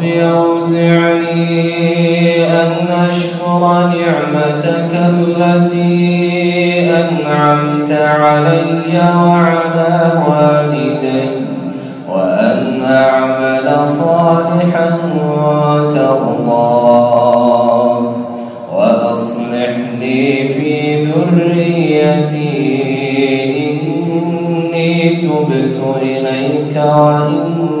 رب أوزعني أن أشكر نعمتك التي أنعمت علي وعلى والدي وأن أعمل صالحا ترضاه وأصلح لي في ذريتي إني تبت إليك وإني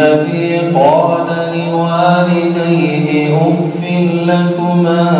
والذي قال لوالديه أف لكما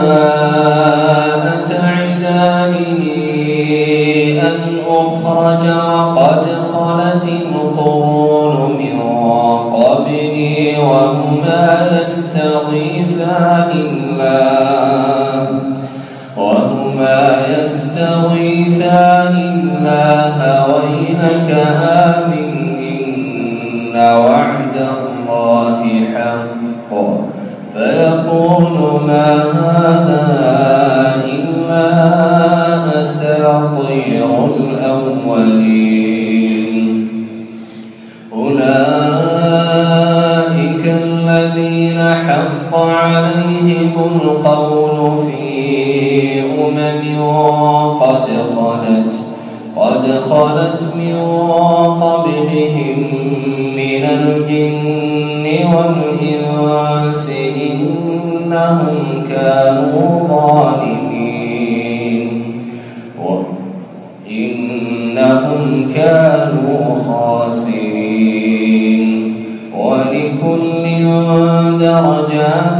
القول في أمم قد خلت قد خلت من قبلهم من الجن والإنس إنهم كانوا ظالمين. إنهم كانوا خاسرين. ولكل درجات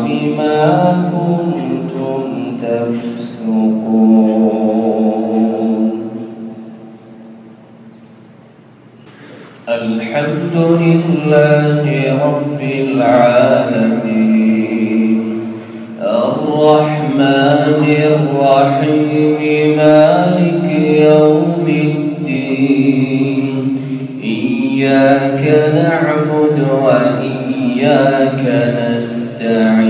وبما كنتم تفسقون. الحمد لله رب العالمين. الرحمن الرحيم مالك يوم الدين. إياك نعبد وإياك نستعين.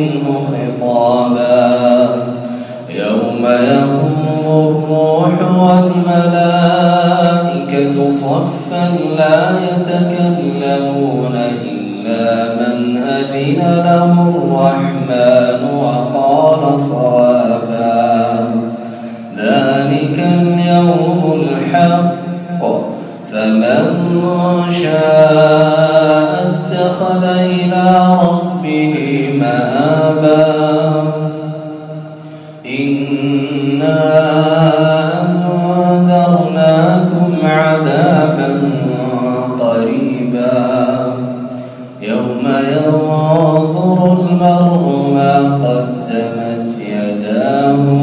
والملائكة صفا لا يتكلمون إلا من أذن له الرحمن وقال صوابا ما قدمت يداه.